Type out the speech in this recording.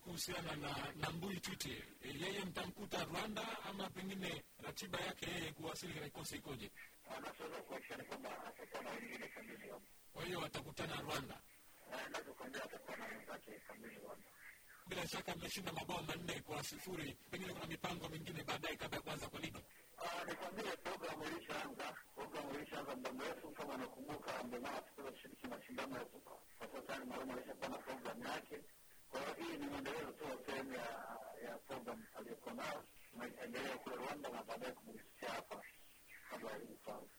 kuhusiana na na Mbui Twite, yeye mtamkuta Rwanda ama pengine ratiba yake yeye kuwasili kikosi ikoje? Kwa hiyo watakutana Rwanda. Bila shaka mmeshinda mabao manne kwa sifuri, pengine kuna mipango mingine baadaye kabla ya kuanza kwa ligi. Ah, ilishaanza, muda mrefu. Kama nakumbuka, ndio maana tukuza kushiriki mashindano ya. Kwa alishakuwa na programu yake. Kwa hiyo hii ni mwendelezo tu wa sehemu ya ya programu aliyokuwa nayo, tunaendelea kule Rwanda na baadaye kumhusisha hapa kabla ya.